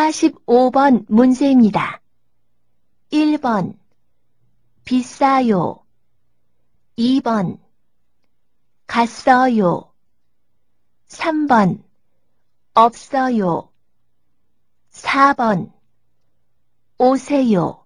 45번 문제입니다. 1번 비싸요. 2번 갔어요. 3번 없어요. 4번 오세요.